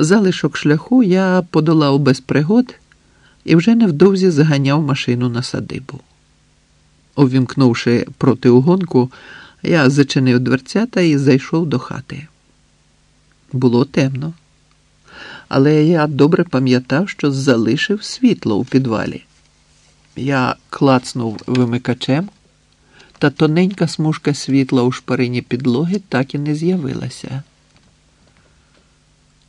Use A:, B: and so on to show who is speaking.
A: Залишок шляху я подолав без пригод і вже невдовзі заганяв машину на садибу. Увімкнувши протиугонку, я зачинив дверцята і зайшов до хати. Було темно, але я добре пам'ятав, що залишив світло у підвалі. Я клацнув вимикачем, та тоненька смужка світла у шпарині підлоги так і не з'явилася.